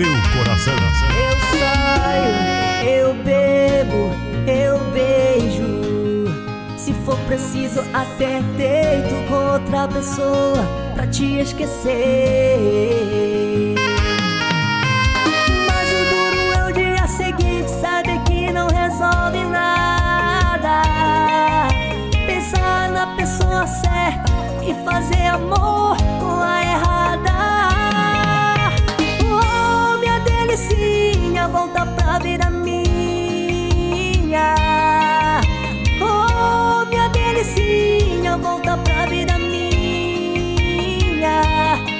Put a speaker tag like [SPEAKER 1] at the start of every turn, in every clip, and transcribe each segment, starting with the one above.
[SPEAKER 1] seu coração.
[SPEAKER 2] Eu saio, eu bebo, eu beijo. Se for preciso, até deito com outra pessoa pra te esquecer. Mas o duro é o dia seguinte, saber que não resolve nada. Pensar na pessoa certa e fazer amor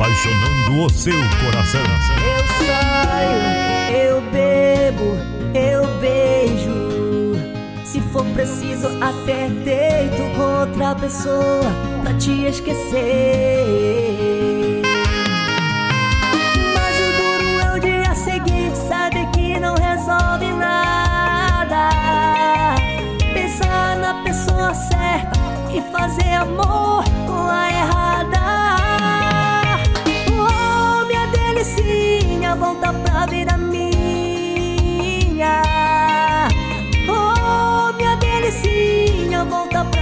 [SPEAKER 1] Apaixonando o seu coração.
[SPEAKER 2] Eu saio, eu bebo, eu beijo. Se for preciso, até deito com outra pessoa pra te esquecer. Mas o duro é o dia seguinte, saber que não resolve nada. Pensar na pessoa certa e fazer amor volta pra